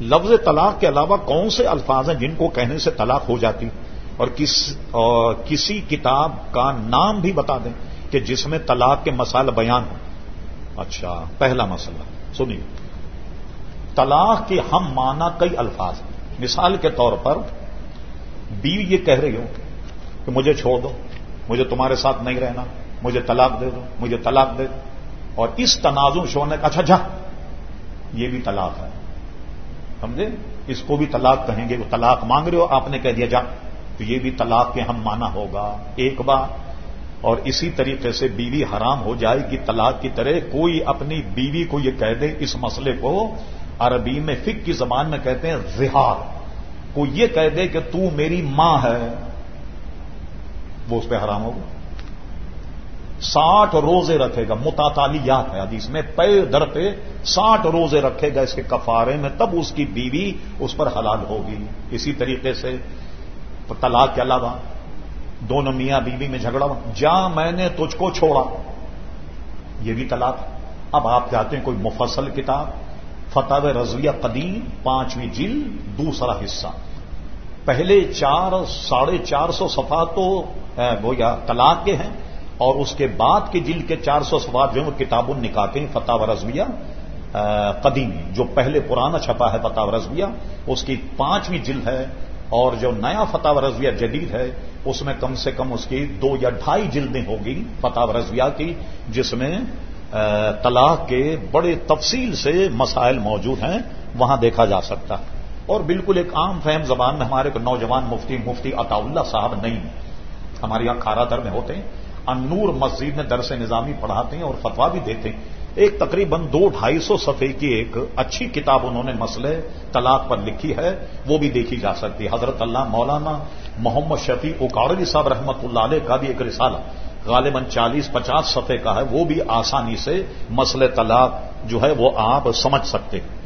لفظ طلاق کے علاوہ کون سے الفاظ ہیں جن کو کہنے سے طلاق ہو جاتی؟ اور کس اور کسی کتاب کا نام بھی بتا دیں کہ جس میں طلاق کے مسائل بیان ہوں۔ اچھا پہلا مسئلہ، سنیے۔ طلاق کے ہم مانا کئی الفاظ ہیں۔ مثال کے طور پر، بیوی یہ کہہ رہی ہو کہ مجھے چھوڑ دو، مجھے تمہارے ساتھ نہیں رہنا، مجھے طلاق دے دو، مجھے طلاق دے دو۔ اور اس تنازع شونے کا اچھا جا، یہ بھی طلاق ہے۔ سمجھے اس کو بھی طلاق کہیں گے وہ طلاق مانگ رہے ہو، آپ نے کہہ دیا جا۔ تو یہ بھی طلاق کے ہم مانا ہوگا۔ ایک بار اور اسی طریقے سے بیوی حرام ہو جائے گی طلاق کی طرح، کوئی اپنی بیوی کو یہ کہہ دے اس مسئلے کو، عربی میں فک کی زبان میں کہتے ہیں زہار کو یہ کہہ دے کہ تو میری ماں ہے، وہ اس پہ حرام ہوگا۔ ساٹھ روزے رکھے گا۔ متاتالیات ہے حدیث میں۔ پے در پہ ساٹھ روزے رکھے گا اس کے کفارے میں، تب اس کی بیوی اس پر حلال ہوگی۔ اسی طریقے سے طلاق کے علاوہ دونوں میاں بیوی میں جھگڑا جا میں نے تجھ کو چھوڑا۔ یہ بھی طلاق۔ اب آپ چاہتے ہیں کوئی مفصل کتاب۔ فتح رضویہ قدیم، پانچویں جل دوسرا حصہ۔ پہلے چار، ساڑھے چار سو صفحہ تو وہ یا طلاق کے ہیں۔ اور اس کے بعد کے جلد کے چار سو سفات جو ہیں وہ کتابوں نکاتے ہیں فتح و رضویہ قدیم جو پہلے پرانا چھپا ہے فتح و رضویہ، اس کی پانچویں جلد ہے اور جو نیا فتح و رضویہ جدید ہے، اس میں کم سے کم اس کی دو یا ڈھائی جلدیں ہوگی فتح و رضویہ کی، جس میں طلاق کے بڑے تفصیل سے مسائل موجود ہیں، وہاں دیکھا جا سکتا ہے۔ اور بالکل ایک عام فہم زبان میں ہمارے نوجوان مفتی مفتی عطا اللہ صاحب نہیں ہمارے یہاں کھارا در میں ہوتے ہیں۔ انور مسجد میں درس نظامی پڑھاتے ہیں اور فتوا بھی دیتے ہیں۔ ایک تقریباً دو ڈھائی سو صفحے کی ایک اچھی کتاب انہوں نے مسئلے طلاق پر لکھی ہے، وہ بھی دیکھی جا سکتی ہے۔ حضرت اللہ مولانا محمد شفیع اکاڑی صاحب رحمت اللہ علیہ کا بھی ایک رسالہ، غالباً چالیس پچاس صفحے کا ہے، وہ بھی آسانی سے مسئلے طلاق جو ہے وہ آپ سمجھ سکتے ہیں۔